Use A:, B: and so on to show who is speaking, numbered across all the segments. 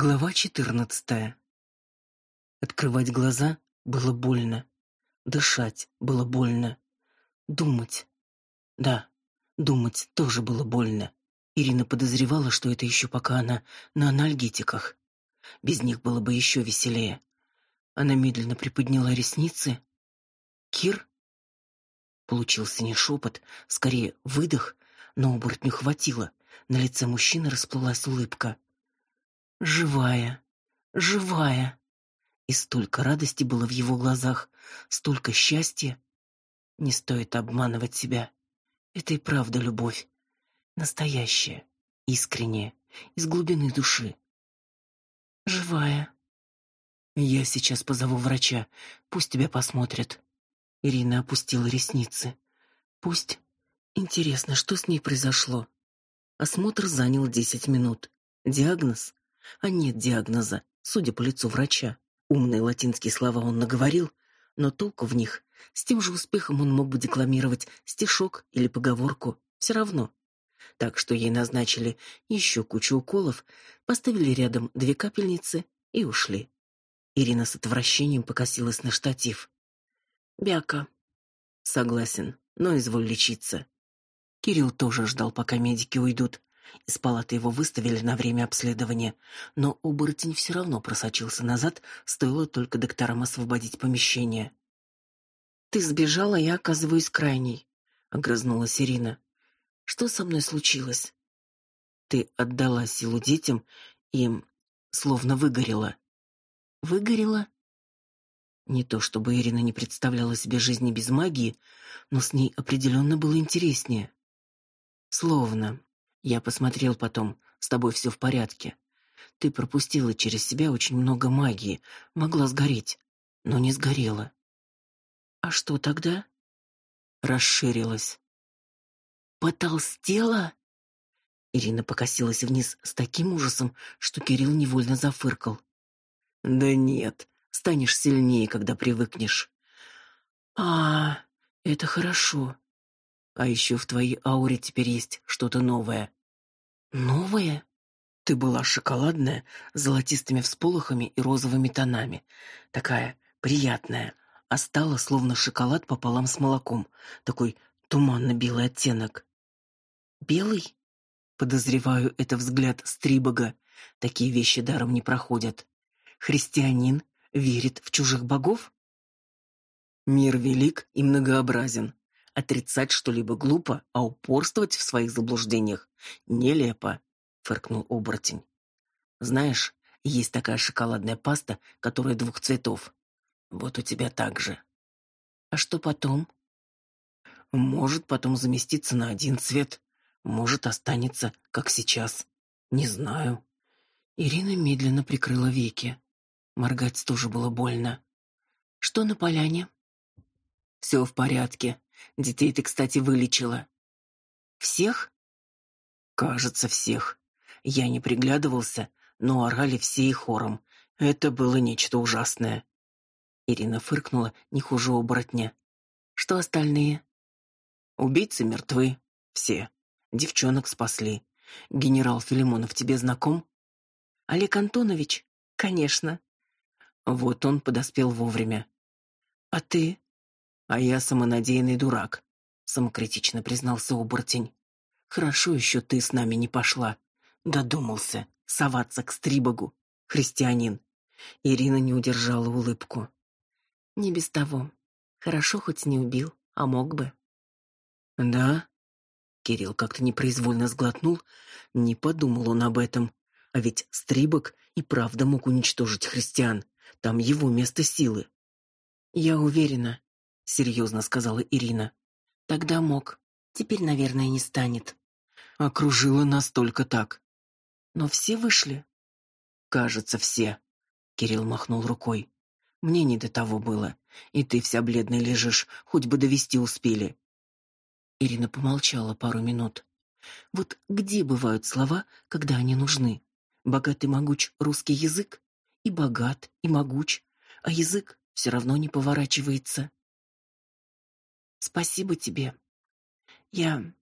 A: Глава четырнадцатая. Открывать глаза было больно. Дышать было больно. Думать. Да, думать тоже было больно. Ирина подозревала, что это еще пока она на анальгетиках. Без них было бы еще веселее. Она медленно приподняла ресницы. Кир получился не шепот, скорее выдох, но оборотню хватило. На лице мужчины расплылась улыбка. Живая, живая. И столько радости было в его глазах, столько счастья. Не стоит обманывать себя. Это и правда любовь. Настоящая, искренняя, из глубины души. Живая. Я сейчас позову врача, пусть тебя посмотрят. Ирина опустила ресницы. Пусть. Интересно, что с ней произошло? Осмотр занял десять минут. Диагноз а нет диагноза, судя по лицу врача. Умные латинские слова он наговорил, но толку в них. С тем же успехом он мог бы декламировать стишок или поговорку, все равно. Так что ей назначили еще кучу уколов, поставили рядом две капельницы и ушли. Ирина с отвращением покосилась на штатив. Бяка. Согласен, но изволь лечиться. Кирилл тоже ждал, пока медики уйдут. Из палаты его выставили на время обследования, но оборотень все равно просочился назад, стоило только докторам освободить помещение. «Ты сбежала, я оказываюсь крайней», — огрызнулась Ирина. «Что со мной случилось?» «Ты отдала силу детям и словно выгорела». «Выгорела?» Не то чтобы Ирина не представляла себе жизни без магии, но с ней определенно было интереснее. Словно я посмотрел потом, с тобой все в порядке. Ты пропустила через себя очень много магии, могла сгореть, но не сгорела. А что тогда? Расширилась. Потолстела? Ирина покосилась вниз с таким ужасом, что Кирилл невольно зафыркал. Да нет, станешь сильнее, когда привыкнешь. А, это хорошо. А еще в твоей ауре теперь есть что-то новое. Новое? Ты была шоколадная, с золотистыми всполохами и розовыми тонами. Такая приятная, а стала словно шоколад пополам с молоком. Такой туманно-белый оттенок. Белый? Подозреваю, это взгляд Стрибога. Такие вещи даром не проходят. Христианин верит в чужих богов? Мир велик и многообразен. Отрицать что-либо глупо, а упорствовать в своих заблуждениях нелепо, фыркнул оборотень. Знаешь, есть такая шоколадная паста, которая двух цветов. Вот у тебя так же. А что потом? Может потом заместиться на один цвет, может останется, как сейчас. Не знаю. Ирина медленно прикрыла веки. Моргать тоже было больно. Что на поляне? Все в порядке. Детей ты, кстати, вылечила. Всех? Кажется, всех. Я не приглядывался, но орали все и хором. Это было нечто ужасное. Ирина фыркнула не хуже оборотня. Что остальные? Убийцы мертвы. Все. Девчонок спасли. Генерал Филимонов тебе знаком? Олег Антонович? Конечно. Вот он подоспел вовремя. А ты? А я самонадеянный дурак, самокритично признался оборотень. Хорошо еще ты с нами не пошла. Додумался соваться к Стрибогу, христианин. Ирина не удержала улыбку. Не без того. Хорошо хоть не убил, а мог бы. Да? Кирилл как-то непроизвольно сглотнул, не подумал он об этом. А ведь Стрибог и правда мог уничтожить христиан. Там его место силы. Я уверена, серьезно сказала Ирина. Тогда мог. Теперь, наверное, не станет. Окружила нас только так. Но все вышли. Кажется, все. Кирилл махнул рукой. Мне не до того было. И ты вся бледная лежишь, хоть бы довести успели. Ирина помолчала пару минут. Вот где бывают слова, когда они нужны? Богатый могуч русский язык и богат, и могуч, а язык все равно не поворачивается. Спасибо тебе. Я...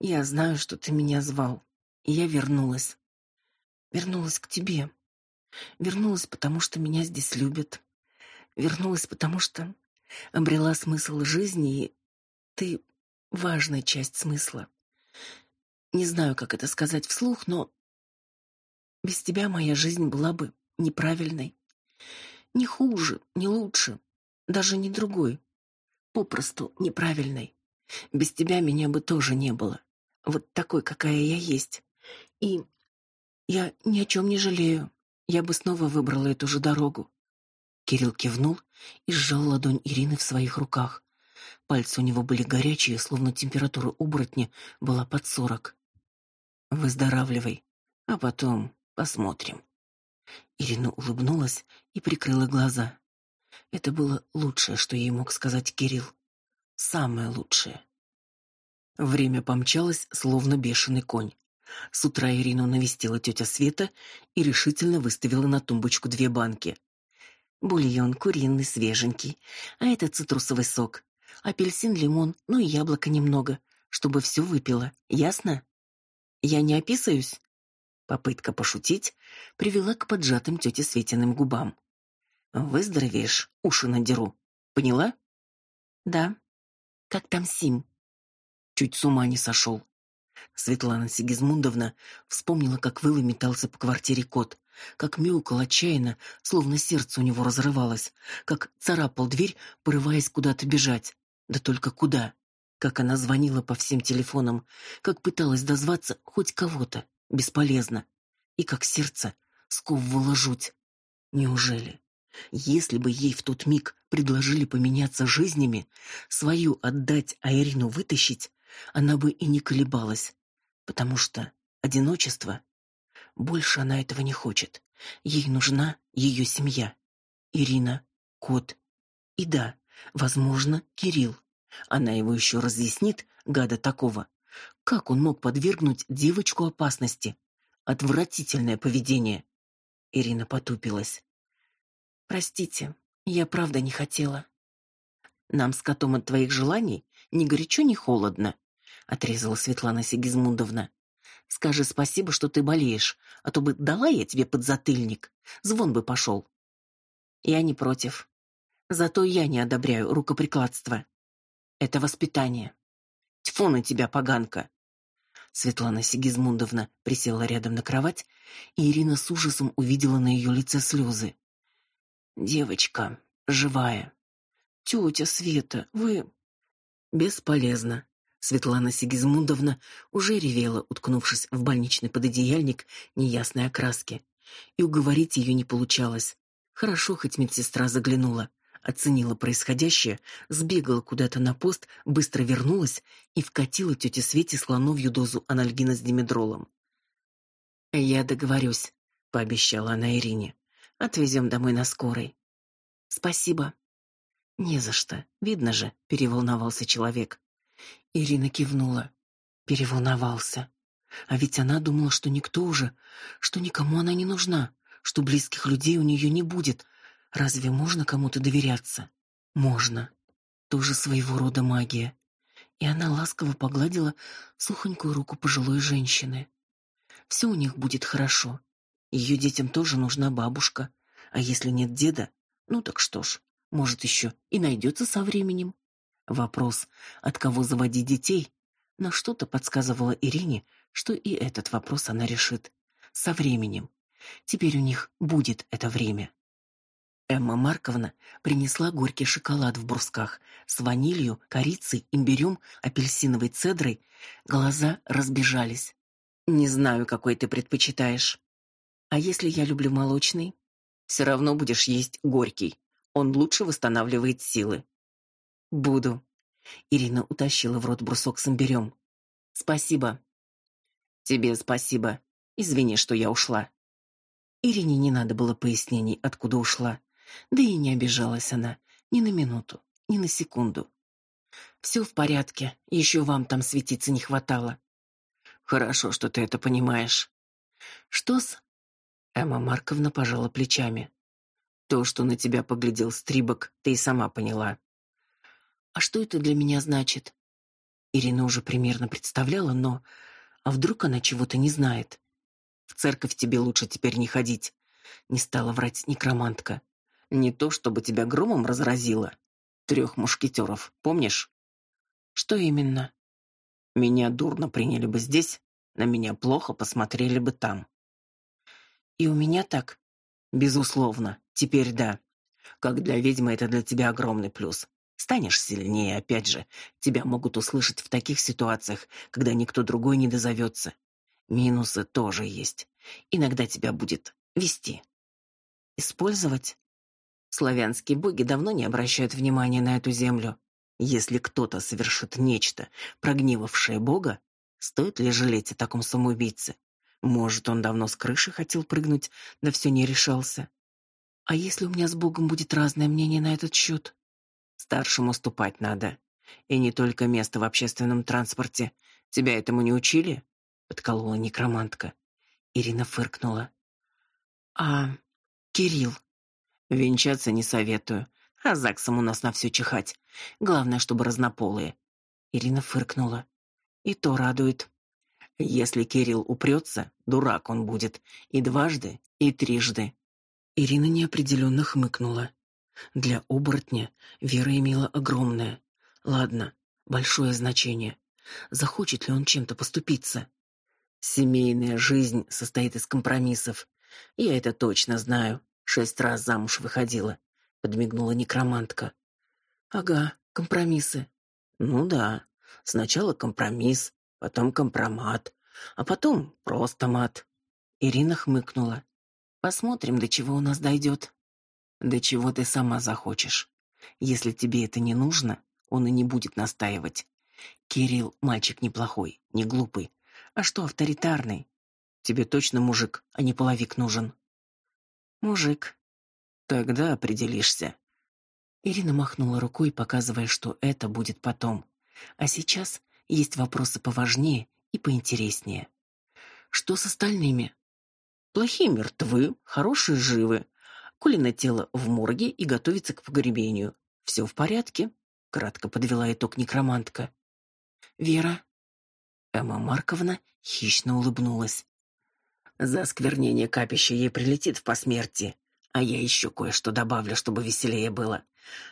A: Я знаю, что ты меня звал, и я вернулась. Вернулась к тебе. Вернулась, потому что меня здесь любят. Вернулась, потому что обрела смысл жизни, и ты — важная часть смысла. Не знаю, как это сказать вслух, но без тебя моя жизнь была бы неправильной. Не хуже, не лучше, даже не другой. Попросту неправильной. Без тебя меня бы тоже не было. Вот такой, какая я есть. И я ни о чем не жалею. Я бы снова выбрала эту же дорогу. Кирилл кивнул и сжал ладонь Ирины в своих руках. Пальцы у него были горячие, словно температура оборотня была под сорок. Выздоравливай, а потом посмотрим. Ирина улыбнулась и прикрыла глаза. Это было лучшее, что ей мог сказать Кирилл. Самое лучшее. Время помчалось, словно бешеный конь. С утра Ирину навестила тетя Света и решительно выставила на тумбочку две банки. Бульон куриный, свеженький, а это цитрусовый сок. Апельсин, лимон, ну и яблоко немного, чтобы все выпила. Ясно? Я не описываюсь. Попытка пошутить привела к поджатым тете Светиным губам. Выздоровеешь, уши надеру. Поняла? Да. Как там Сим? Чуть с ума не сошел. Светлана Сигизмундовна вспомнила, как выл и метался по квартире кот, как мяукал отчаянно, словно сердце у него разрывалось, как царапал дверь, порываясь куда-то бежать. Да только куда? Как она звонила по всем телефонам, как пыталась дозваться хоть кого-то, бесполезно. И как сердце сковывало жуть. Неужели? Если бы ей в тот миг предложили поменяться жизнями, свою отдать, а Ирину вытащить, она бы и не колебалась, потому что одиночество больше она этого не хочет. Ей нужна ее семья. Ирина, кот и да, возможно, Кирилл. Она его еще разъяснит, гада такого. Как он мог подвергнуть девочку опасности? Отвратительное поведение. Ирина потупилась. Простите, я правда не хотела. Нам с котом от твоих желаний ни горячо, ни холодно, отрезала Светлана Сигизмундовна. Скажи спасибо, что ты болеешь, а то бы дала я тебе подзатыльник, звон бы пошел. Я не против. Зато я не одобряю рукоприкладство. Это воспитание. Тьфу на тебя, поганка. Светлана Сигизмундовна присела рядом на кровать, и Ирина с ужасом увидела на ее лице слезы. Девочка, живая. Тетя Света, вы бесполезно. Светлана Сигизмундовна уже ревела, уткнувшись в больничный пододеяльник неясной окраски. И уговорить ее не получалось. Хорошо, хоть медсестра заглянула, оценила происходящее, сбегала куда-то на пост, быстро вернулась и вкатила тете Свете слоновью дозу анальгина с димедролом. «Я договорюсь», — пообещала она Ирине. «Отвезем домой на скорой». «Спасибо». «Не за что. Видно же», — переволновался человек. Ирина кивнула. Переволновался. А ведь она думала, что никто уже, что никому она не нужна, что близких людей у нее не будет. Разве можно кому-то доверяться? Можно. Тоже своего рода магия. И она ласково погладила сухонькую руку пожилой женщины. Все у них будет хорошо. Ее детям тоже нужна бабушка. А если нет деда, ну так что ж, может еще и найдется со временем. Вопрос, от кого заводить детей, но что-то подсказывало Ирине, что и этот вопрос она решит со временем. Теперь у них будет это время. Эмма Марковна принесла горький шоколад в брусках с ванилью, корицей, имбирем, апельсиновой цедрой. Глаза разбежались. Не знаю, какой ты предпочитаешь. А если я люблю молочный? Все равно будешь есть горький. Он лучше восстанавливает силы. Буду. Ирина утащила в рот брусок с имбирем. Спасибо. Тебе спасибо. Извини, что я ушла. Ирине не надо было пояснений, откуда ушла. Да и не обижалась она ни на минуту, ни на секунду. Все в порядке, еще вам там светиться не хватало. Хорошо, что ты это понимаешь. Что с Эмма Марковна пожала плечами. То, что на тебя поглядел Стрибок, ты и сама поняла. А что это для меня значит? Ирина уже примерно представляла, но а вдруг она чего-то не знает? В церковь тебе лучше теперь не ходить. Не стала врать некромантка. Не то, чтобы тебя громом разразило. Трех мушкетеров, помнишь? Что именно? Меня дурно приняли бы здесь, на меня плохо посмотрели бы там. И у меня так? Безусловно, теперь да. Как для ведьмы это для тебя огромный плюс. Станешь сильнее, опять же, тебя могут услышать в таких ситуациях, когда никто другой не дозовется. Минусы тоже есть. Иногда тебя будет вести. Использовать? Славянские боги давно не обращают внимания на эту землю. Если кто-то совершит нечто, прогневавшее бога, стоит ли жалеть о таком самоубийце? Может, он давно с крыши хотел прыгнуть, да все не решался. А если у меня с богом будет разное мнение на этот счет? Старшему ступать надо. И не только место в общественном транспорте. Тебя этому не учили? подколола некромантка. Ирина фыркнула. А Кирилл венчаться не советую. А ЗАГСом у нас на все чихать. Главное, чтобы разнополые. Ирина фыркнула. И то радует. Если Кирилл упрется, дурак он будет. И дважды, и трижды. Ирина неопределенно хмыкнула. Для оборотня вера имела огромное, ладно, большое значение. Захочет ли он чем-то поступиться? Семейная жизнь состоит из компромиссов. Я это точно знаю. Шесть раз замуж выходила, подмигнула некромантка. Ага, компромиссы. Ну да. Сначала компромисс, потом компромат, а потом просто мат. Ирина хмыкнула. Посмотрим, до чего у нас дойдет. До чего ты сама захочешь. Если тебе это не нужно, он и не будет настаивать. Кирилл мальчик неплохой, не глупый. А что авторитарный? Тебе точно мужик, а не половик нужен. Мужик. Тогда определишься. Ирина махнула рукой, показывая, что это будет потом. А сейчас есть вопросы поважнее и поинтереснее. Что с остальными? Плохие мертвы, хорошие живы. Колина тело в морге и готовится к погребению. Все в порядке, кратко подвела итог некромантка. Вера Эмма Марковна хищно улыбнулась. За осквернение капища ей прилетит в посмертии, а я еще кое-что добавлю, чтобы веселее было.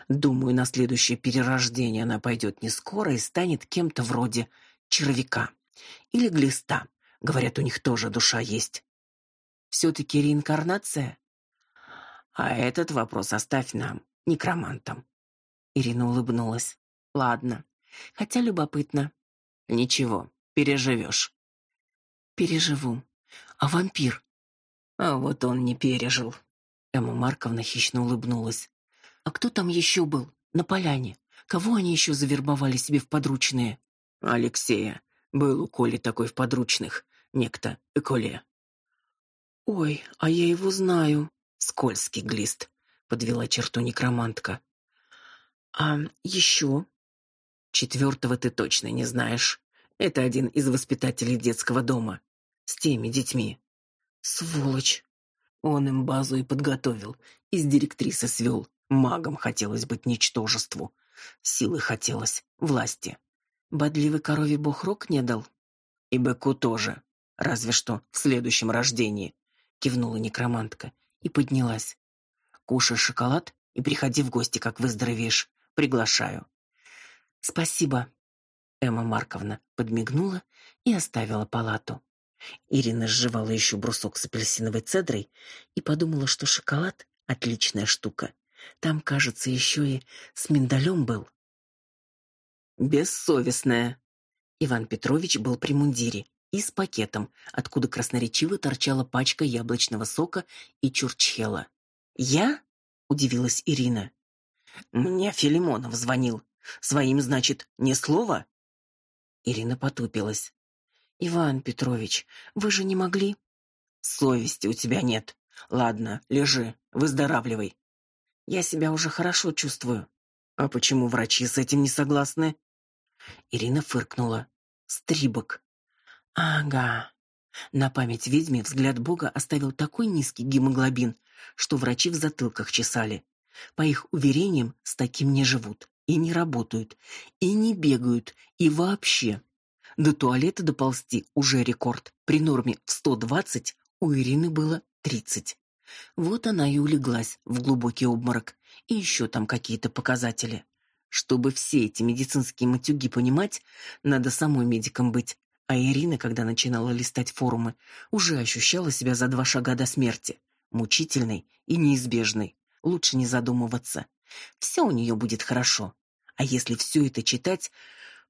A: Думаю, на следующее перерождение она пойдет не скоро и станет кем-то вроде червяка или глиста. Говорят, у них тоже душа есть. все таки реинкарнация? А этот вопрос оставь нам, некромантам. Ирина улыбнулась. Ладно. Хотя любопытно. Ничего, переживешь. Переживу. А вампир? А вот он не пережил. Эмма Марковна хищно улыбнулась. А кто там еще был на поляне? Кого они еще завербовали себе в подручные? Алексея. Был у Коли такой в подручных, некто Эколе. Ой, а я его знаю. Скользкий глист, подвела черту некромантка. А еще? Четвертого ты точно не знаешь. Это один из воспитателей детского дома. С теми детьми. Сволочь. Он им базу и подготовил, из директрисы свел. Магом хотелось быть ничтожеству. Силы хотелось, власти. Бодливый корове бог рог не дал. И быку тоже. Разве что в следующем рождении. Кивнула некромантка и поднялась. Кушай шоколад и приходи в гости, как выздоровеешь. Приглашаю. Спасибо. Эмма Марковна подмигнула и оставила палату. Ирина сживала еще брусок с апельсиновой цедрой и подумала, что шоколад отличная штука. Там, кажется, еще и с миндалем был. Бессовестная. Иван Петрович был при мундире и с пакетом, откуда красноречиво торчала пачка яблочного сока и чурчхела. «Я?» — удивилась Ирина. «Мне Филимонов звонил. Своим, значит, не слово?» Ирина потупилась. «Иван Петрович, вы же не могли...» «Совести у тебя нет. Ладно, лежи, выздоравливай. Я себя уже хорошо чувствую. А почему врачи с этим не согласны?» Ирина фыркнула. «Стрибок. Ага. На память ведьме взгляд Бога оставил такой низкий гемоглобин, что врачи в затылках чесали. По их уверениям, с таким не живут и не работают, и не бегают, и вообще. До туалета доползти уже рекорд. При норме в 120 У Ирины было тридцать. Вот она и улеглась в глубокий обморок, и еще там какие-то показатели. Чтобы все эти медицинские матюги понимать, надо самой медиком быть. А Ирина, когда начинала листать форумы, уже ощущала себя за два шага до смерти, мучительной и неизбежной. Лучше не задумываться. Все у нее будет хорошо. А если все это читать,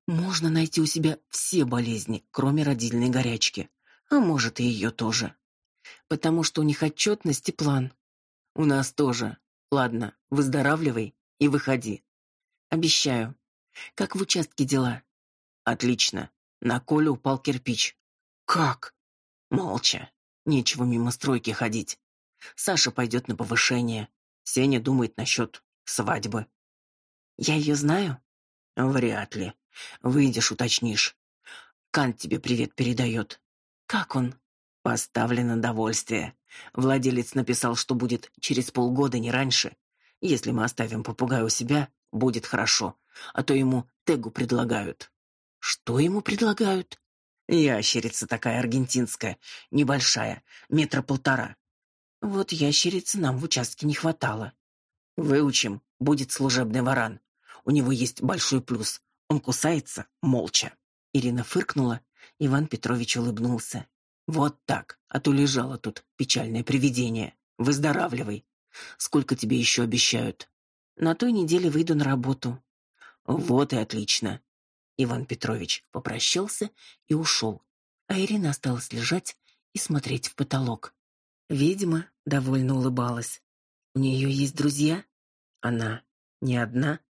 A: можно найти у себя все болезни, кроме родильной горячки. А может, и ее тоже. Потому что у них отчетность и план. У нас тоже. Ладно, выздоравливай и выходи. Обещаю. Как в участке дела? Отлично. На Колю упал кирпич. Как? Молча. Нечего мимо стройки ходить. Саша пойдет на повышение. Сеня думает насчет свадьбы. Я ее знаю? Вряд ли. Выйдешь, уточнишь. Кант тебе привет передает. Как он? Поставлено довольствие. Владелец написал, что будет через полгода, не раньше. Если мы оставим попугая у себя, будет хорошо. А то ему тегу предлагают. Что ему предлагают? Ящерица такая аргентинская, небольшая, метра полтора. Вот ящерицы нам в участке не хватало. Выучим, будет служебный варан. У него есть большой плюс. Он кусается молча. Ирина фыркнула, Иван Петрович улыбнулся. Вот так, а то лежало тут печальное привидение. Выздоравливай. Сколько тебе еще обещают? На той неделе выйду на работу. Вот и отлично. Иван Петрович попрощался и ушел, а Ирина осталась лежать и смотреть в потолок. Видимо, довольно улыбалась. У нее есть друзья? Она не одна?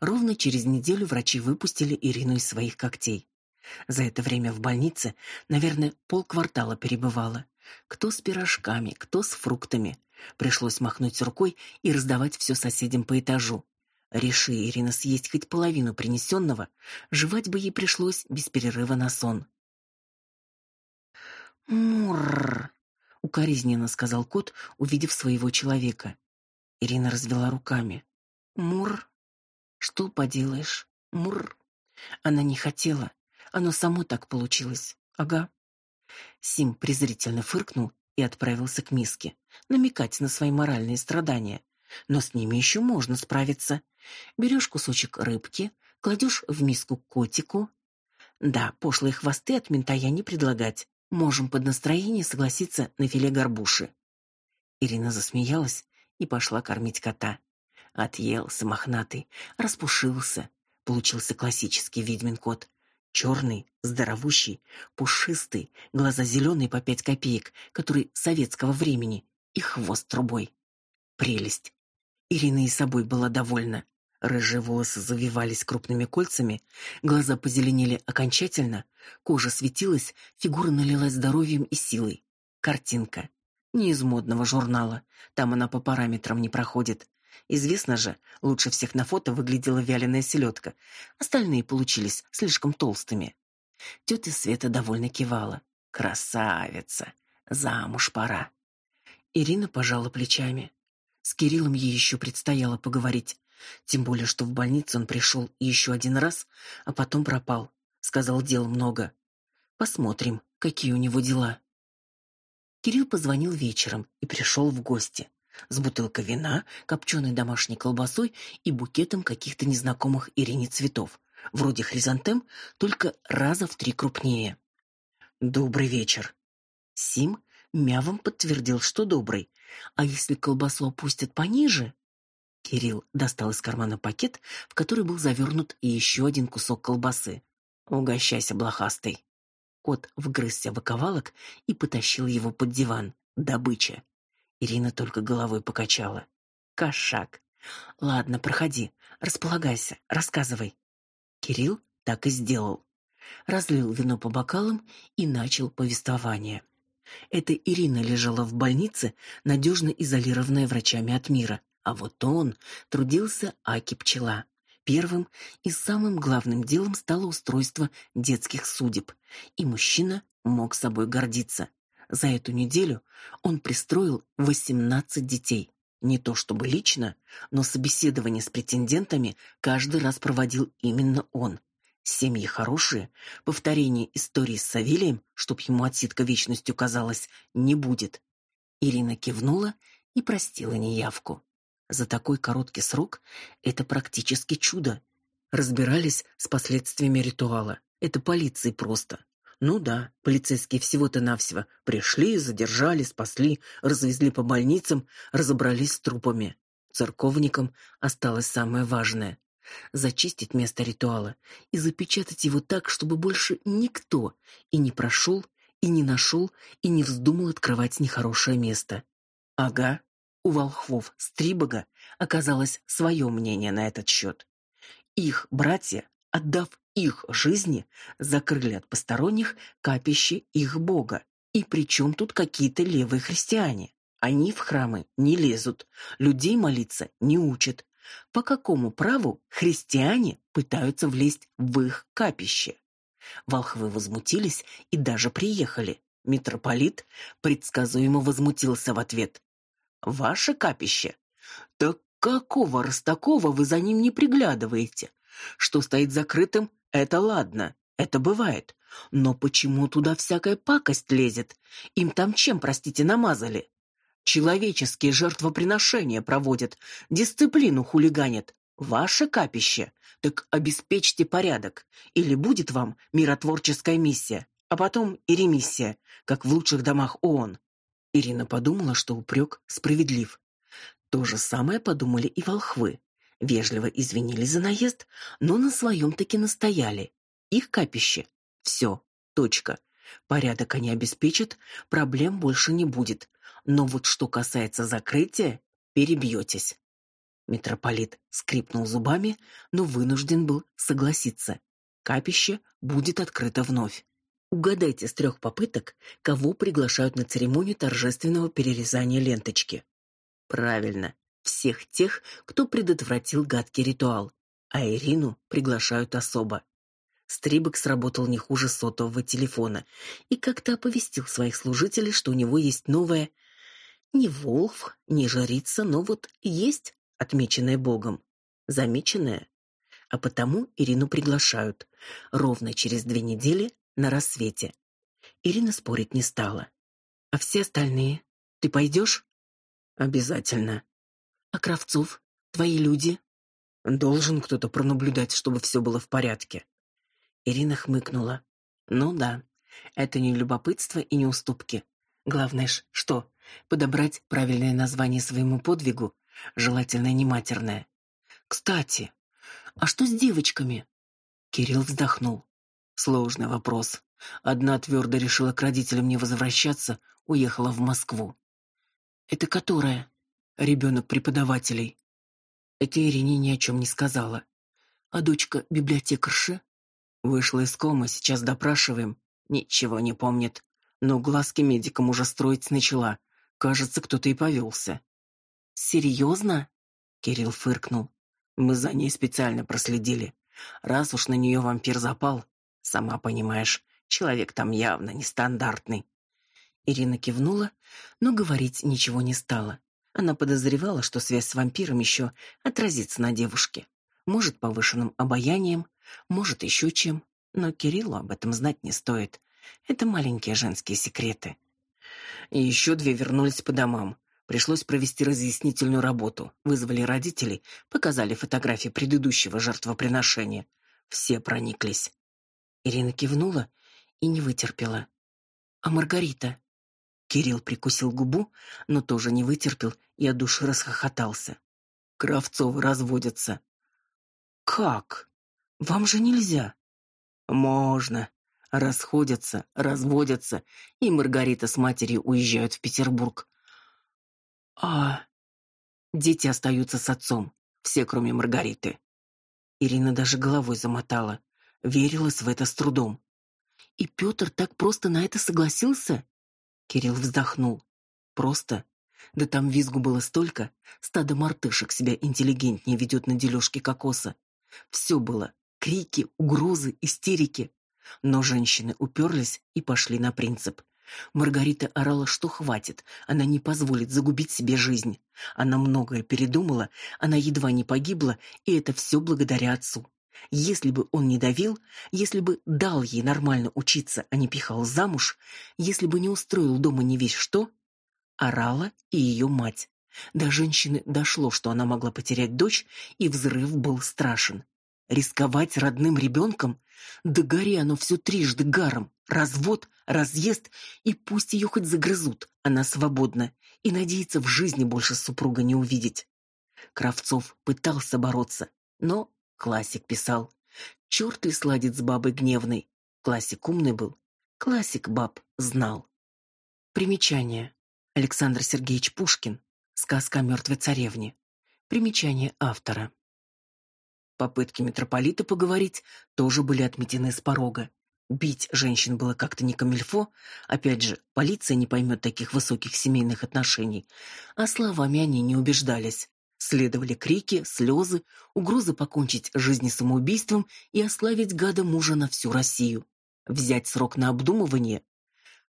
A: Ровно через неделю врачи выпустили Ирину из своих когтей. За это время в больнице, наверное, полквартала перебывала. Кто с пирожками, кто с фруктами. Пришлось махнуть рукой и раздавать все соседям по этажу. Реши Ирина съесть хоть половину принесенного, жевать бы ей пришлось без перерыва на сон. «Мурр!» — укоризненно сказал кот, увидев своего человека. Ирина развела руками. «Мурр! Что поделаешь? Мурр!» Она не хотела, оно само так получилось. Ага. Сим презрительно фыркнул и отправился к миске, намекать на свои моральные страдания. Но с ними еще можно справиться. Берешь кусочек рыбки, кладешь в миску котику. Да, пошлые хвосты от ментая не предлагать. Можем под настроение согласиться на филе горбуши. Ирина засмеялась и пошла кормить кота. Отъелся мохнатый, распушился. Получился классический ведьмин кот. Черный, здоровущий, пушистый, глаза зеленые по пять копеек, который советского времени, и хвост трубой. Прелесть. Ирина и собой была довольна. Рыжие волосы завивались крупными кольцами, глаза позеленели окончательно, кожа светилась, фигура налилась здоровьем и силой. Картинка. Не из модного журнала, там она по параметрам не проходит. Известно же, лучше всех на фото выглядела вяленая селедка. Остальные получились слишком толстыми. Тетя Света довольно кивала. Красавица. Замуж пора. Ирина пожала плечами. С Кириллом ей еще предстояло поговорить. Тем более, что в больницу он пришел еще один раз, а потом пропал. Сказал, дел много. Посмотрим, какие у него дела. Кирилл позвонил вечером и пришел в гости с бутылкой вина, копченой домашней колбасой и букетом каких-то незнакомых Ирине цветов, вроде хризантем, только раза в три крупнее. Добрый вечер. Сим мявом подтвердил, что добрый. А если колбасу опустят пониже? Кирилл достал из кармана пакет, в который был завернут еще один кусок колбасы. Угощайся, блохастый. Кот вгрызся в оковалок и потащил его под диван. Добыча. Ирина только головой покачала. Кошак. Ладно, проходи, располагайся, рассказывай. Кирилл так и сделал. Разлил вино по бокалам и начал повествование. Это Ирина лежала в больнице, надежно изолированная врачами от мира, а вот он трудился аки пчела. Первым и самым главным делом стало устройство детских судеб, и мужчина мог собой гордиться. За эту неделю он пристроил 18 детей. Не то чтобы лично, но собеседование с претендентами каждый раз проводил именно он. Семьи хорошие, повторения истории с Савелием, чтоб ему отсидка вечностью казалось, не будет. Ирина кивнула и простила неявку. За такой короткий срок это практически чудо. Разбирались с последствиями ритуала. Это полиции просто. Ну да, полицейские всего-то навсего пришли, задержали, спасли, развезли по больницам, разобрались с трупами. Церковникам осталось самое важное зачистить место ритуала и запечатать его так, чтобы больше никто и не прошел, и не нашел, и не вздумал открывать нехорошее место. Ага, у волхвов Стрибога оказалось свое мнение на этот счет. Их братья, отдав их жизни, закрыли от посторонних капище их бога. И при чем тут какие-то левые христиане? Они в храмы не лезут, людей молиться не учат, по какому праву христиане пытаются влезть в их капище? Волхвы возмутились и даже приехали. Митрополит предсказуемо возмутился в ответ. «Ваше капище? Так какого Ростакова вы за ним не приглядываете? Что стоит закрытым, это ладно, это бывает. Но почему туда всякая пакость лезет? Им там чем, простите, намазали? человеческие жертвоприношения проводят, дисциплину хулиганят. Ваше капище, так обеспечьте порядок, или будет вам миротворческая миссия, а потом и ремиссия, как в лучших домах ООН. Ирина подумала, что упрек справедлив. То же самое подумали и волхвы. Вежливо извинились за наезд, но на своем таки настояли. Их капище. Все. Точка. Порядок они обеспечат, проблем больше не будет. Но вот что касается закрытия, перебьетесь. Митрополит скрипнул зубами, но вынужден был согласиться. Капище будет открыто вновь. Угадайте с трех попыток, кого приглашают на церемонию торжественного перерезания ленточки. Правильно, всех тех, кто предотвратил гадкий ритуал. А Ирину приглашают особо. Стрибок сработал не хуже сотового телефона и как-то оповестил своих служителей, что у него есть новая не волф, не жрица, но вот есть отмеченная Богом, замеченная. А потому Ирину приглашают ровно через две недели на рассвете. Ирина спорить не стала. А все остальные? Ты пойдешь? Обязательно. А Кравцов? Твои люди? Должен кто-то пронаблюдать, чтобы все было в порядке. Ирина хмыкнула. Ну да, это не любопытство и не уступки. Главное ж, что? подобрать правильное название своему подвигу, желательно не матерное. Кстати, а что с девочками? Кирилл вздохнул. Сложный вопрос. Одна твердо решила к родителям не возвращаться, уехала в Москву. Это которая? Ребенок преподавателей. Это Ирине ни о чем не сказала. А дочка библиотекарши? Вышла из комы, сейчас допрашиваем. Ничего не помнит. Но глазки медикам уже строить начала. Кажется, кто-то и повелся. «Серьезно?» — Кирилл фыркнул. «Мы за ней специально проследили. Раз уж на нее вампир запал, сама понимаешь, человек там явно нестандартный». Ирина кивнула, но говорить ничего не стала. Она подозревала, что связь с вампиром еще отразится на девушке. Может, повышенным обаянием, может, еще чем. Но Кириллу об этом знать не стоит. Это маленькие женские секреты и еще две вернулись по домам. Пришлось провести разъяснительную работу. Вызвали родителей, показали фотографии предыдущего жертвоприношения. Все прониклись. Ирина кивнула и не вытерпела. А Маргарита? Кирилл прикусил губу, но тоже не вытерпел и от души расхохотался. Кравцовы разводятся. Как? Вам же нельзя. Можно, расходятся, разводятся, и Маргарита с матерью уезжают в Петербург. А дети остаются с отцом, все, кроме Маргариты. Ирина даже головой замотала, верилась в это с трудом. И Петр так просто на это согласился? Кирилл вздохнул. Просто? Да там визгу было столько, стадо мартышек себя интеллигентнее ведет на дележке кокоса. Все было: крики, угрозы, истерики. Но женщины уперлись и пошли на принцип. Маргарита орала, что хватит, она не позволит загубить себе жизнь. Она многое передумала, она едва не погибла, и это все благодаря отцу. Если бы он не давил, если бы дал ей нормально учиться, а не пихал замуж, если бы не устроил дома не весь что, орала и ее мать. До женщины дошло, что она могла потерять дочь, и взрыв был страшен. Рисковать родным ребенком? Да гори оно все трижды гаром. Развод, разъезд, и пусть ее хоть загрызут, она свободна, и надеется в жизни больше супруга не увидеть. Кравцов пытался бороться, но классик писал. Черт ли сладит с бабой гневной? Классик умный был. Классик баб знал. Примечание. Александр Сергеевич Пушкин. Сказка о мертвой царевне. Примечание автора. Попытки митрополита поговорить тоже были отметены с порога. Бить женщин было как-то не камильфо, опять же, полиция не поймет таких высоких семейных отношений, а словами они не убеждались. Следовали крики, слезы, угрозы покончить жизнь самоубийством и ославить гада мужа на всю Россию. Взять срок на обдумывание?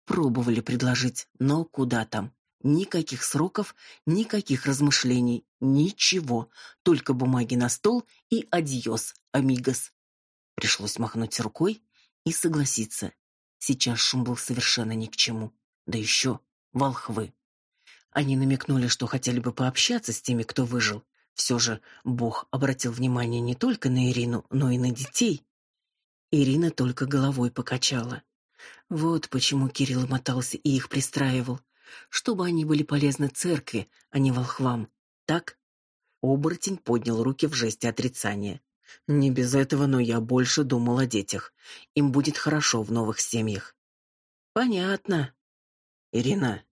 A: Пробовали предложить, но куда там? Никаких сроков, никаких размышлений, ничего, только бумаги на стол и адьос, амигос. Пришлось махнуть рукой и согласиться. Сейчас шум был совершенно ни к чему. Да еще волхвы. Они намекнули, что хотели бы пообщаться с теми, кто выжил. Все же Бог обратил внимание не только на Ирину, но и на детей. Ирина только головой покачала. Вот почему Кирилл мотался и их пристраивал, чтобы они были полезны церкви, а не волхвам. Так? Оборотень поднял руки в жесте отрицания. Не без этого, но я больше думал о детях. Им будет хорошо в новых семьях. Понятно. Ирина,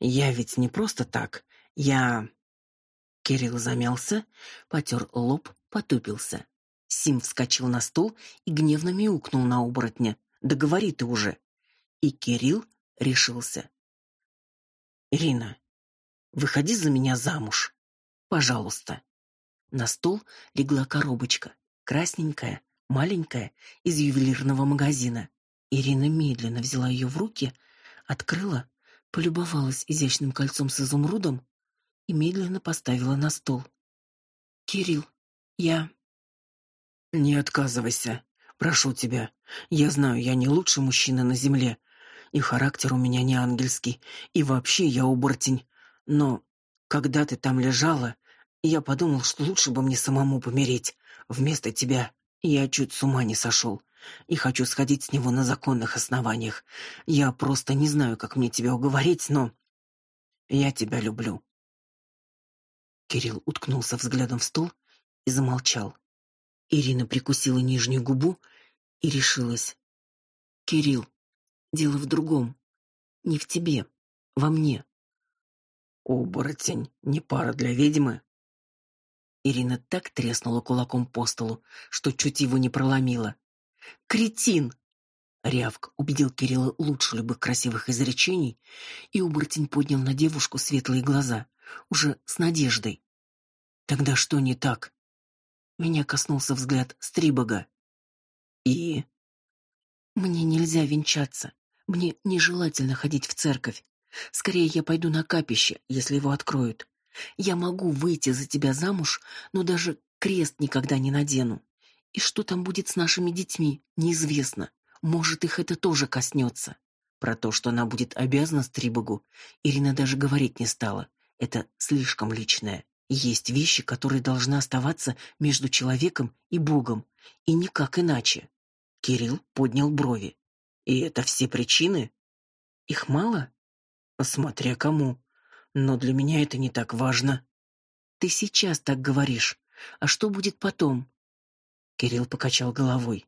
A: я ведь не просто так. Я Кирилл замялся, потер лоб, потупился. Сим вскочил на стул и гневно мяукнул на оборотня. "Да говори ты уже". И Кирилл решился. Ирина, выходи за меня замуж. Пожалуйста. На стол легла коробочка красненькая, маленькая, из ювелирного магазина. Ирина медленно взяла ее в руки, открыла, полюбовалась изящным кольцом с изумрудом и медленно поставила на стол. Кирилл, я Не отказывайся, прошу тебя. Я знаю, я не лучший мужчина на земле, и характер у меня не ангельский, и вообще я оборотень. Но когда ты там лежала, я подумал, что лучше бы мне самому помереть. Вместо тебя я чуть с ума не сошел. И хочу сходить с него на законных основаниях. Я просто не знаю, как мне тебя уговорить, но я тебя люблю. Кирилл уткнулся взглядом в стол и замолчал. Ирина прикусила нижнюю губу и решилась. Кирилл, дело в другом. Не в тебе, во мне. Оборотень не пара для ведьмы. Ирина так треснула кулаком по столу, что чуть его не проломила. Кретин. Рявк убедил Кирилла лучше любых красивых изречений, и оборотень поднял на девушку светлые глаза, уже с надеждой. Тогда что не так? Меня коснулся взгляд Стрибога. И мне нельзя венчаться. Мне нежелательно ходить в церковь. Скорее я пойду на капище, если его откроют. Я могу выйти за тебя замуж, но даже крест никогда не надену. И что там будет с нашими детьми, неизвестно. Может, их это тоже коснется. Про то, что она будет обязана Стрибогу, Ирина даже говорить не стала. Это слишком личное. Есть вещи, которые должны оставаться между человеком и Богом, и никак иначе. Кирилл поднял брови. И это все причины? Их мало? Смотря кому. Но для меня это не так важно. Ты сейчас так говоришь. А что будет потом? Кирилл покачал головой.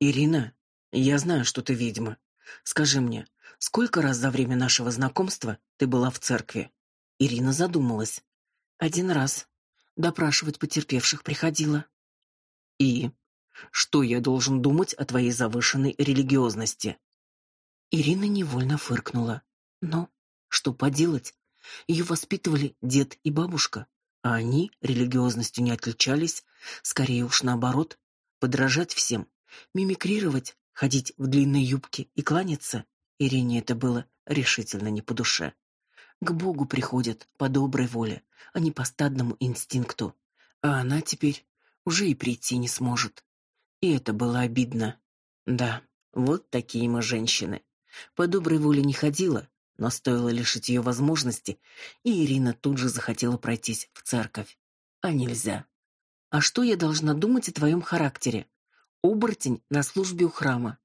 A: Ирина, я знаю, что ты ведьма. Скажи мне, сколько раз за время нашего знакомства ты была в церкви? Ирина задумалась. Один раз. Допрашивать потерпевших приходила. И что я должен думать о твоей завышенной религиозности? Ирина невольно фыркнула. Но что поделать? Ее воспитывали дед и бабушка, а они религиозностью не отличались, скорее уж наоборот, подражать всем, мимикрировать, ходить в длинной юбке и кланяться. Ирине это было решительно не по душе. К Богу приходят по доброй воле, а не по стадному инстинкту. А она теперь уже и прийти не сможет. И это было обидно. Да, вот такие мы женщины. По доброй воле не ходила, но стоило лишить ее возможности, и Ирина тут же захотела пройтись в церковь. А нельзя. А что я должна думать о твоем характере? Оборотень на службе у храма.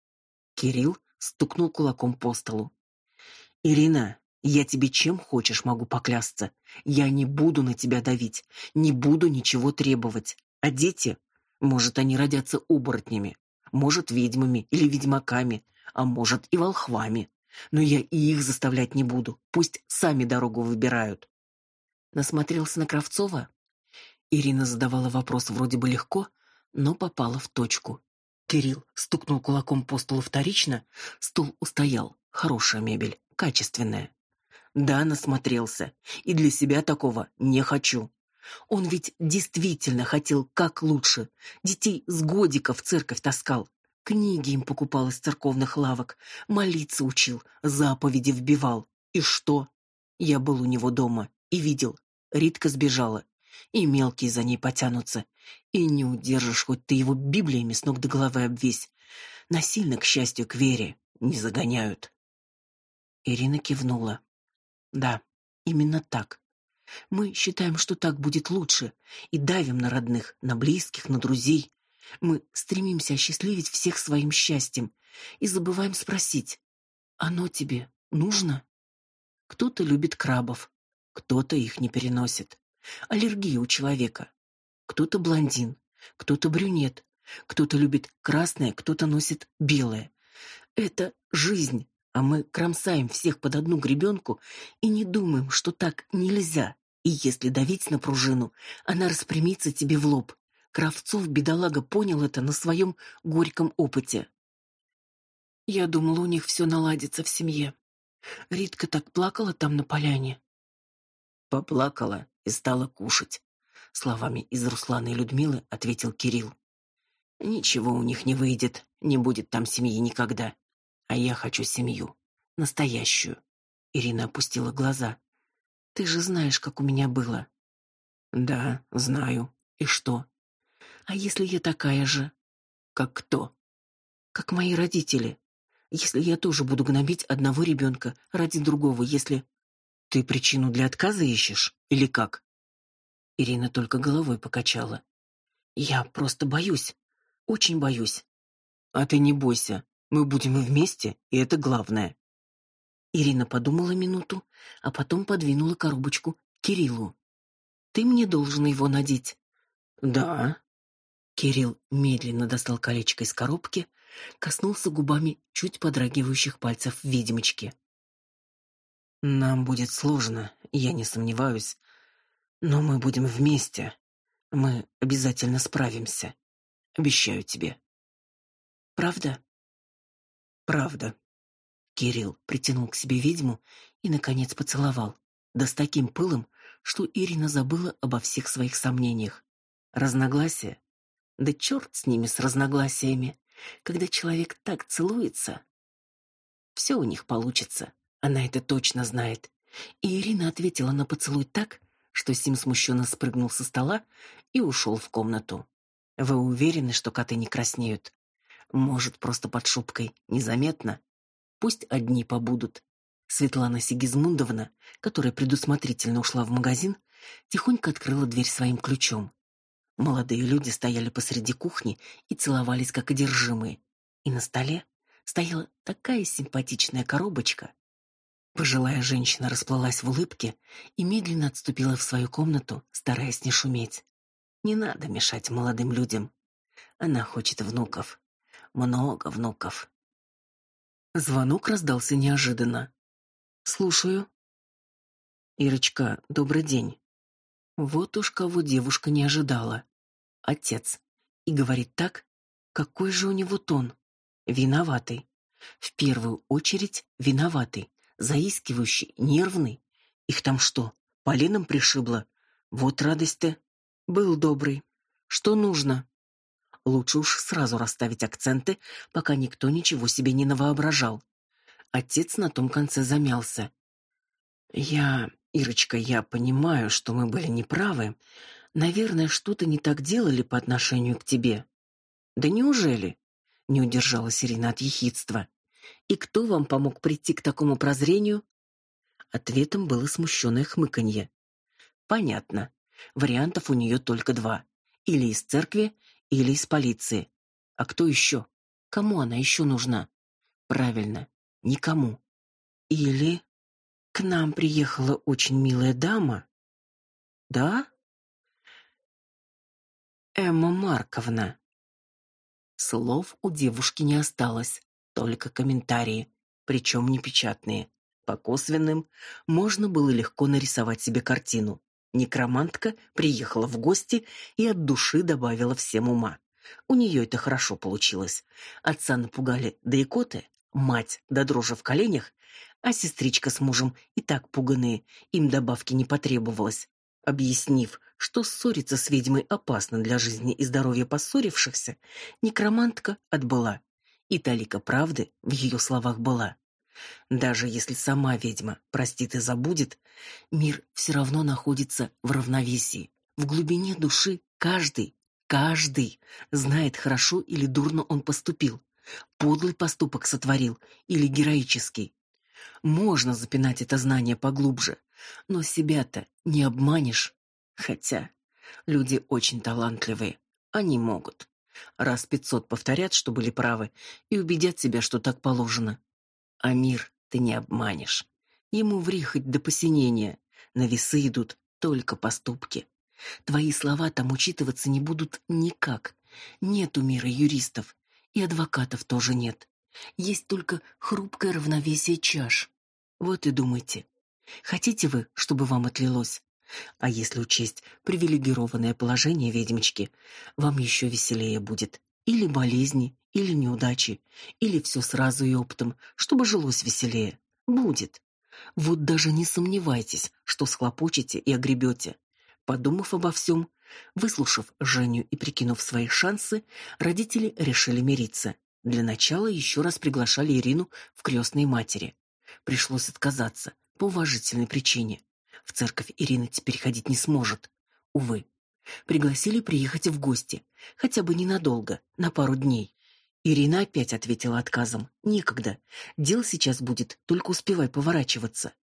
A: Кирилл стукнул кулаком по столу. Ирина, я тебе чем хочешь могу поклясться. Я не буду на тебя давить, не буду ничего требовать. А дети, может, они родятся оборотнями, может, ведьмами или ведьмаками, а может и волхвами. Но я и их заставлять не буду. Пусть сами дорогу выбирают. Насмотрелся на Кравцова? Ирина задавала вопрос вроде бы легко, но попала в точку. Кирилл стукнул кулаком по столу вторично, стул устоял. Хорошая мебель, качественная. Да, насмотрелся. И для себя такого не хочу. Он ведь действительно хотел как лучше. Детей с годика в церковь таскал. Книги им покупал из церковных лавок, молиться учил, заповеди вбивал. И что? Я был у него дома и видел. Ритка сбежала, и мелкие за ней потянутся. И не удержишь, хоть ты его библиями с ног до головы обвесь. Насильно, к счастью, к вере не загоняют. Ирина кивнула. Да, именно так. Мы считаем, что так будет лучше, и давим на родных, на близких, на друзей. Мы стремимся осчастливить всех своим счастьем и забываем спросить: "Оно тебе нужно?" Кто-то любит крабов, кто-то их не переносит. Аллергия у человека. Кто-то блондин, кто-то брюнет, кто-то любит красное, кто-то носит белое. Это жизнь, а мы кромсаем всех под одну гребенку и не думаем, что так нельзя. И если давить на пружину, она распрямится тебе в лоб. Кравцов, бедолага, понял это на своем горьком опыте. Я думала, у них все наладится в семье. Ритка так плакала там на поляне. Поплакала и стала кушать. Словами из Руслана и Людмилы ответил Кирилл. Ничего у них не выйдет, не будет там семьи никогда. А я хочу семью, настоящую. Ирина опустила глаза. Ты же знаешь, как у меня было. Да, знаю. И что? А если я такая же? Как кто? Как мои родители. Если я тоже буду гнобить одного ребенка ради другого, если ты причину для отказа ищешь или как? Ирина только головой покачала. Я просто боюсь. Очень боюсь. А ты не бойся. Мы будем вместе, и это главное. Ирина подумала минуту, а потом подвинула коробочку Кириллу. Ты мне должен его надеть. Да. Кирилл медленно достал колечко из коробки, коснулся губами чуть подрагивающих пальцев ведьмочки. Нам будет сложно, я не сомневаюсь, но мы будем вместе. Мы обязательно справимся. Обещаю тебе. Правда? Правда. Кирилл притянул к себе ведьму и наконец поцеловал, да с таким пылом, что Ирина забыла обо всех своих сомнениях. Разногласия? Да черт с ними с разногласиями. Когда человек так целуется, все у них получится. Она это точно знает. И Ирина ответила на поцелуй так, что Сим смущенно спрыгнул со стола и ушел в комнату. Вы уверены, что коты не краснеют? Может, просто под шубкой, незаметно. Пусть одни побудут. Светлана Сигизмундовна, которая предусмотрительно ушла в магазин, тихонько открыла дверь своим ключом. Молодые люди стояли посреди кухни и целовались как одержимые. И на столе стояла такая симпатичная коробочка. Пожилая женщина расплылась в улыбке и медленно отступила в свою комнату, стараясь не шуметь. Не надо мешать молодым людям. Она хочет внуков много внуков. Звонок раздался неожиданно. Слушаю. Ирочка, добрый день. Вот уж кого девушка не ожидала. Отец. И говорит так, какой же у него тон? Виноватый. В первую очередь виноватый, заискивающий, нервный. Их там что, поленом пришибло? Вот радость-то. Был добрый. Что нужно? Лучше уж сразу расставить акценты, пока никто ничего себе не навоображал. Отец на том конце замялся. Я, Ирочка, я понимаю, что мы были неправы. Наверное, что-то не так делали по отношению к тебе. Да неужели? Не удержалась Ирина от ехидства. И кто вам помог прийти к такому прозрению? Ответом было смущенное хмыканье. Понятно. Вариантов у нее только два: или из церкви, или из полиции. А кто еще? Кому она еще нужна? Правильно, никому. Или к нам приехала очень милая дама. Да? Эмма Марковна. Слов у девушки не осталось, только комментарии, причем непечатные. По косвенным можно было легко нарисовать себе картину. Некромантка приехала в гости и от души добавила всем ума. У нее это хорошо получилось. Отца напугали до икоты, мать до дрожи в коленях, а сестричка с мужем и так пуганые, им добавки не потребовалось. Объяснив, что ссориться с ведьмой опасно для жизни и здоровья поссорившихся, некромантка отбыла. И талика правды в ее словах была. Даже если сама ведьма простит и забудет, мир все равно находится в равновесии. В глубине души каждый, каждый знает, хорошо или дурно он поступил, подлый поступок сотворил или героический. Можно запинать это знание поглубже, но себя-то не обманешь. Хотя люди очень талантливые, они могут. Раз пятьсот повторят, что были правы, и убедят себя, что так положено. А мир ты не обманешь. Ему ври хоть до посинения. На весы идут только поступки. Твои слова там учитываться не будут никак. Нет у мира юристов, и адвокатов тоже нет. Есть только хрупкое равновесие чаш. Вот и думайте. Хотите вы, чтобы вам отлилось? А если учесть привилегированное положение ведьмочки, вам еще веселее будет. Или болезни, или неудачи, или все сразу и оптом, чтобы жилось веселее. Будет. Вот даже не сомневайтесь, что схлопочете и огребете. Подумав обо всем, выслушав Женю и прикинув свои шансы, родители решили мириться. Для начала еще раз приглашали Ирину в крестные матери. Пришлось отказаться по уважительной причине. В церковь Ирина теперь ходить не сможет. Увы. Пригласили приехать в гости, хотя бы ненадолго, на пару дней. Ирина опять ответила отказом. Некогда. Дел сейчас будет, только успевай поворачиваться.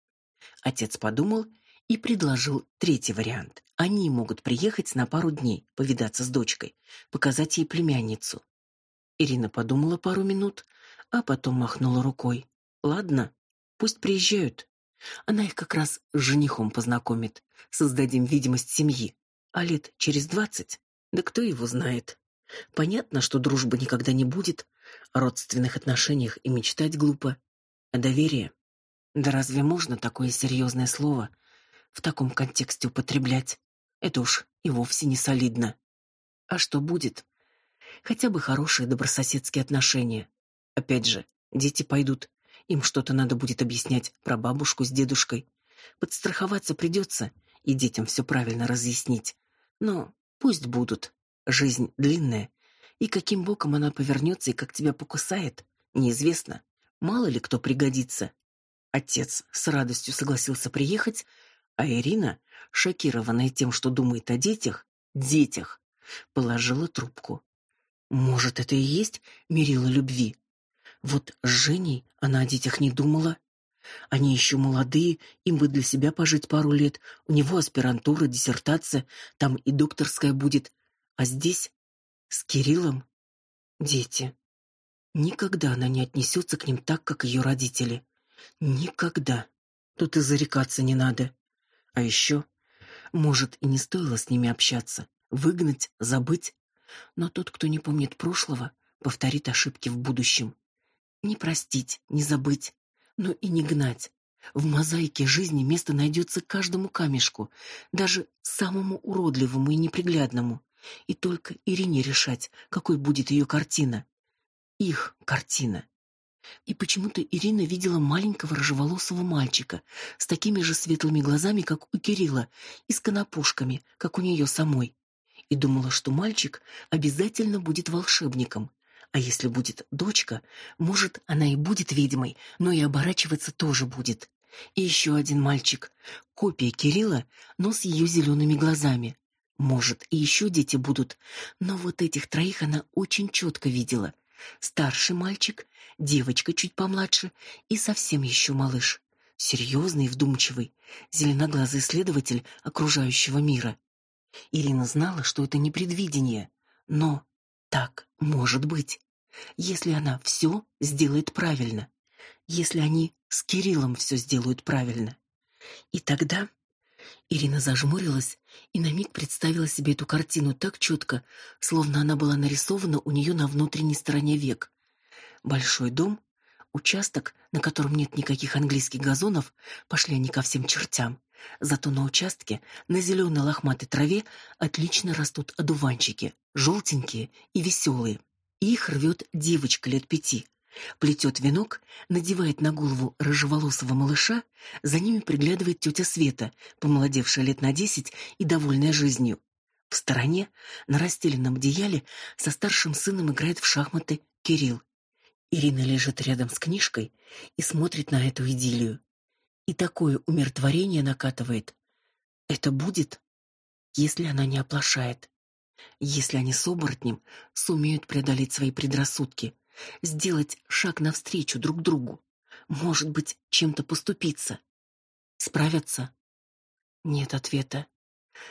A: Отец подумал и предложил третий вариант. Они могут приехать на пару дней, повидаться с дочкой, показать ей племянницу. Ирина подумала пару минут, а потом махнула рукой. Ладно, пусть приезжают. Она их как раз с женихом познакомит. Создадим видимость семьи. А лет через двадцать? Да кто его знает? Понятно, что дружбы никогда не будет, о родственных отношениях и мечтать глупо. А доверие? Да разве можно такое серьезное слово в таком контексте употреблять? Это уж и вовсе не солидно. А что будет? Хотя бы хорошие добрососедские отношения. Опять же, дети пойдут, им что-то надо будет объяснять про бабушку с дедушкой. Подстраховаться придется и детям все правильно разъяснить. Но пусть будут. Жизнь длинная, и каким боком она повернется и как тебя покусает, неизвестно. Мало ли кто пригодится. Отец с радостью согласился приехать, а Ирина, шокированная тем, что думает о детях, детях, положила трубку. Может, это и есть мерило любви? Вот с Женей она о детях не думала. Они еще молодые, им бы для себя пожить пару лет. У него аспирантура, диссертация, там и докторская будет. А здесь с Кириллом дети. Никогда она не отнесется к ним так, как ее родители. Никогда. Тут и зарекаться не надо. А еще, может, и не стоило с ними общаться, выгнать, забыть. Но тот, кто не помнит прошлого, повторит ошибки в будущем. Не простить, не забыть, но и не гнать. В мозаике жизни место найдется каждому камешку, даже самому уродливому и неприглядному. И только Ирине решать, какой будет ее картина. Их картина. И почему-то Ирина видела маленького рыжеволосого мальчика с такими же светлыми глазами, как у Кирилла, и с конопушками, как у нее самой. И думала, что мальчик обязательно будет волшебником, а если будет дочка, может, она и будет ведьмой, но и оборачиваться тоже будет. И еще один мальчик, копия Кирилла, но с ее зелеными глазами. Может, и еще дети будут, но вот этих троих она очень четко видела. Старший мальчик, девочка чуть помладше и совсем еще малыш. Серьезный и вдумчивый, зеленоглазый исследователь окружающего мира. Ирина знала, что это не предвидение, но так может быть, если она все сделает правильно, если они с Кириллом все сделают правильно. И тогда Ирина зажмурилась и на миг представила себе эту картину так четко, словно она была нарисована у нее на внутренней стороне век. Большой дом, участок, на котором нет никаких английских газонов, пошли они ко всем чертям. Зато на участке, на зеленой лохматой траве отлично растут одуванчики, желтенькие и веселые. Их рвет девочка лет пяти, Плетет венок, надевает на голову рыжеволосого малыша, за ними приглядывает тетя Света, помолодевшая лет на десять и довольная жизнью. В стороне, на расстеленном одеяле, со старшим сыном играет в шахматы Кирилл. Ирина лежит рядом с книжкой и смотрит на эту идиллию. И такое умиротворение накатывает. Это будет, если она не оплошает. Если они с оборотнем сумеют преодолеть свои предрассудки, сделать шаг навстречу друг другу, может быть, чем-то поступиться. Справятся? Нет ответа.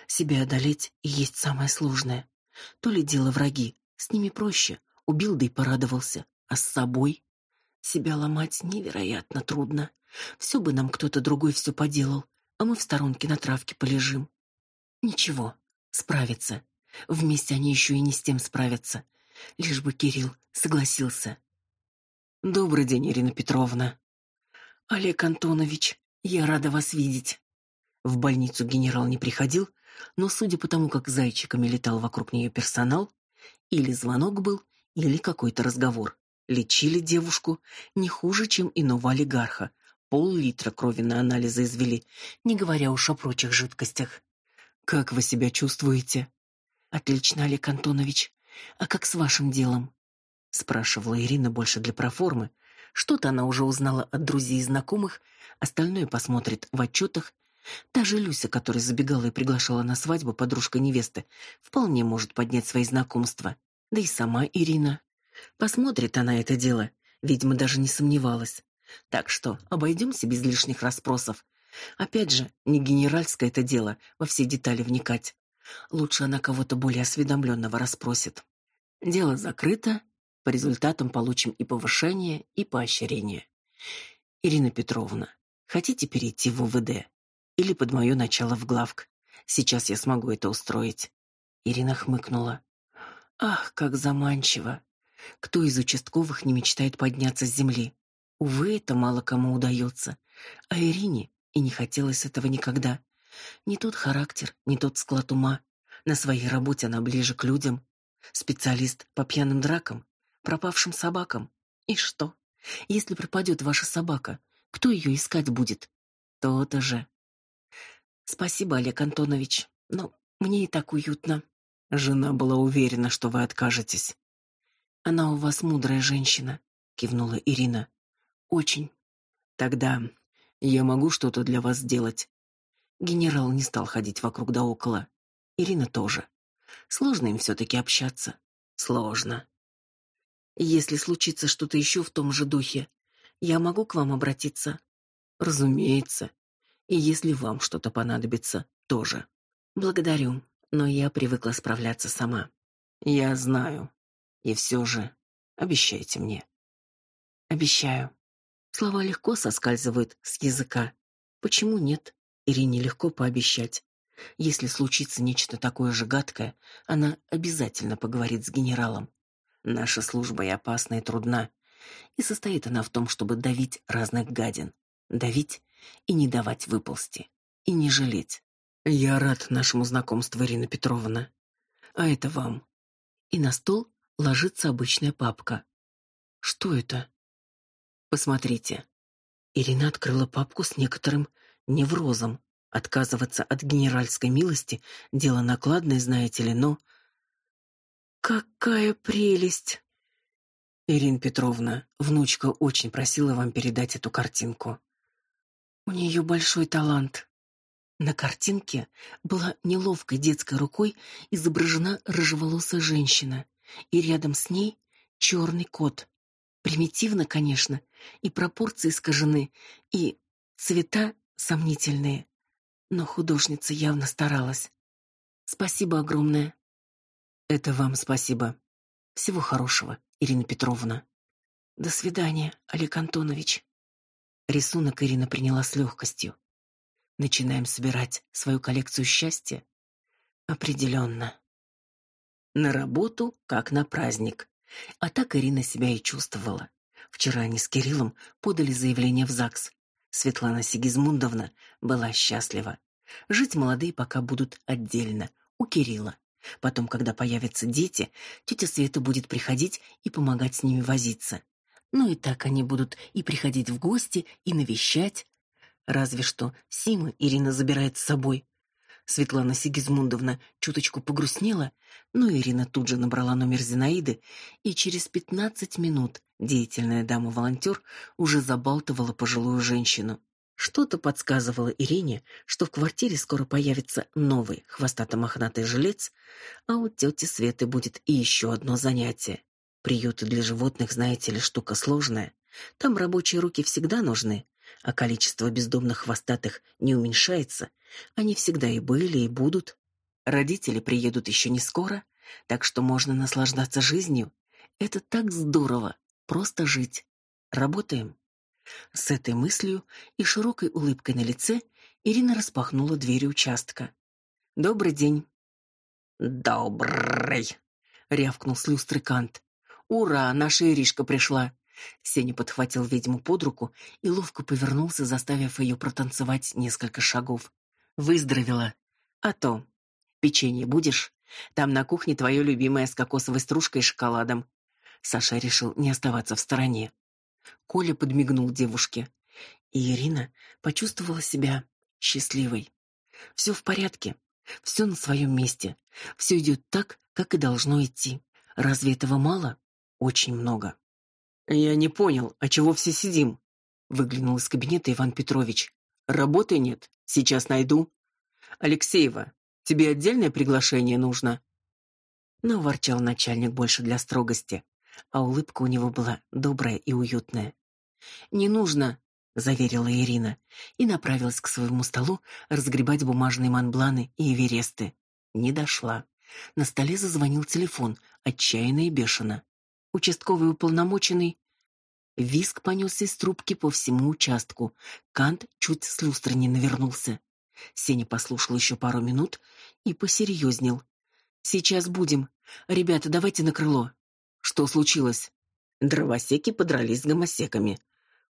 A: Себя одолеть и есть самое сложное. То ли дело враги, с ними проще, убил да и порадовался, а с собой себя ломать невероятно трудно. Все бы нам кто-то другой все поделал, а мы в сторонке на травке полежим. Ничего, справятся. Вместе они еще и не с тем справятся. Лишь бы Кирилл согласился. Добрый день, Ирина Петровна. Олег Антонович, я рада вас видеть. В больницу генерал не приходил, но судя по тому, как зайчиками летал вокруг нее персонал, или звонок был, или какой-то разговор. Лечили девушку не хуже, чем иного олигарха. Пол-литра крови на анализы извели, не говоря уж о прочих жидкостях. Как вы себя чувствуете? Отлично, Олег Антонович. А как с вашим делом? спрашивала Ирина больше для проформы. Что-то она уже узнала от друзей и знакомых, остальное посмотрит в отчетах. Та же Люся, которая забегала и приглашала на свадьбу подружка невесты, вполне может поднять свои знакомства. Да и сама Ирина. Посмотрит она это дело, видимо, даже не сомневалась. Так что обойдемся без лишних расспросов. Опять же, не генеральское это дело во все детали вникать. Лучше она кого-то более осведомленного расспросит. Дело закрыто, по результатам получим и повышение, и поощрение. Ирина Петровна, хотите перейти в УВД или под мое начало в главк? Сейчас я смогу это устроить. Ирина хмыкнула. Ах, как заманчиво. Кто из участковых не мечтает подняться с земли? Увы, это мало кому удается. А Ирине и не хотелось этого никогда. Не тот характер, не тот склад ума. На своей работе она ближе к людям. Специалист по пьяным дракам, пропавшим собакам. И что? Если пропадет ваша собака, кто ее искать будет? То-то же. Спасибо, Олег Антонович, но мне и так уютно. Жена была уверена, что вы откажетесь. Она у вас мудрая женщина, кивнула Ирина. Очень. Тогда я могу что-то для вас сделать. Генерал не стал ходить вокруг да около. Ирина тоже. Сложно им все таки общаться. Сложно. Если случится что-то еще в том же духе, я могу к вам обратиться. Разумеется. И если вам что-то понадобится, тоже. Благодарю, но я привыкла справляться сама. Я знаю. И все же обещайте мне. Обещаю. Слова легко соскальзывают с языка. Почему нет? Ирине легко пообещать. Если случится нечто такое же гадкое, она обязательно поговорит с генералом. Наша служба и опасна, и трудна. И состоит она в том, чтобы давить разных гадин. Давить и не давать выползти. И не жалеть. Я рад нашему знакомству, Ирина Петровна. А это вам. И на стол ложится обычная папка. Что это? Посмотрите. Ирина открыла папку с некоторым неврозом. Отказываться от генеральской милости дело накладное, знаете ли, но Какая прелесть. Ирина Петровна, внучка очень просила вам передать эту картинку. У нее большой талант. На картинке была неловкой детской рукой изображена рыжеволосая женщина, и рядом с ней черный кот. Примитивно, конечно, и пропорции искажены, и цвета сомнительные. Но художница явно старалась. Спасибо огромное. Это вам спасибо. Всего хорошего, Ирина Петровна. До свидания, Олег Антонович. Рисунок Ирина приняла с легкостью. Начинаем собирать свою коллекцию счастья? Определенно. На работу, как на праздник. А так Ирина себя и чувствовала. Вчера они с Кириллом подали заявление в ЗАГС. Светлана Сигизмундовна была счастлива. Жить молодые пока будут отдельно, у Кирилла. Потом, когда появятся дети, тетя Света будет приходить и помогать с ними возиться. Ну и так они будут и приходить в гости, и навещать. Разве что Сима Ирина забирает с собой. Светлана Сигизмундовна чуточку погрустнела, но Ирина тут же набрала номер Зинаиды, и через пятнадцать минут деятельная дама-волонтер уже забалтывала пожилую женщину. Что-то подсказывало Ирине, что в квартире скоро появится новый хвостато-мохнатый жилец, а у тети Светы будет и еще одно занятие. Приюты для животных, знаете ли, штука сложная. Там рабочие руки всегда нужны, а количество бездомных хвостатых не уменьшается. Они всегда и были, и будут. Родители приедут еще не скоро, так что можно наслаждаться жизнью. Это так здорово, просто жить. Работаем. С этой мыслью и широкой улыбкой на лице Ирина распахнула двери участка. Добрый день. Добрый, рявкнул с люстры Кант. Ура, наша Иришка пришла. Сеня подхватил ведьму под руку и ловко повернулся, заставив ее протанцевать несколько шагов. Выздоровела. А то. Печенье будешь? Там на кухне твое любимое с кокосовой стружкой и шоколадом. Саша решил не оставаться в стороне. Коля подмигнул девушке, и Ирина почувствовала себя счастливой. Все в порядке, все на своем месте, все идет так, как и должно идти. Разве этого мало? Очень много. Я не понял, а чего все сидим? Выглянул из кабинета Иван Петрович. Работы нет, сейчас найду. Алексеева, тебе отдельное приглашение нужно? Но ворчал начальник больше для строгости а улыбка у него была добрая и уютная. «Не нужно», — заверила Ирина и направилась к своему столу разгребать бумажные манбланы и эвересты. Не дошла. На столе зазвонил телефон, отчаянно и бешено. Участковый уполномоченный Виск понесся из трубки по всему участку. Кант чуть с люстры не навернулся. Сеня послушал еще пару минут и посерьезнел. «Сейчас будем. Ребята, давайте на крыло. Что случилось? Дровосеки подрались с гомосеками,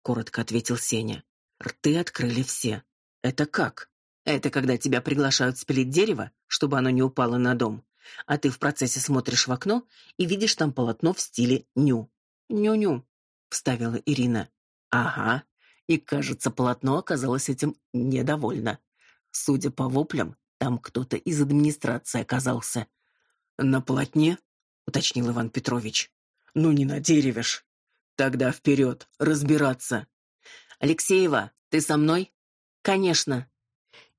A: коротко ответил Сеня. Рты открыли все. Это как? Это когда тебя приглашают спилить дерево, чтобы оно не упало на дом, а ты в процессе смотришь в окно и видишь там полотно в стиле ню. Ню-ню, вставила Ирина. Ага. И, кажется, полотно оказалось этим недовольно. Судя по воплям, там кто-то из администрации оказался. На полотне уточнил Иван Петрович. Ну не на дереве ж. Тогда вперед, разбираться. Алексеева, ты со мной? Конечно.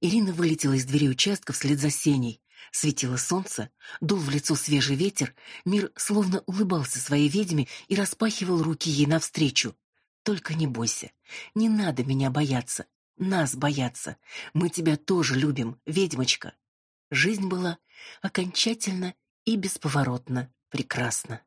A: Ирина вылетела из двери участка вслед за Сеней. Светило солнце, дул в лицо свежий ветер, мир словно улыбался своей ведьме и распахивал руки ей навстречу. Только не бойся. Не надо меня бояться. Нас бояться. Мы тебя тоже любим, ведьмочка. Жизнь была окончательно и бесповоротно прекрасно.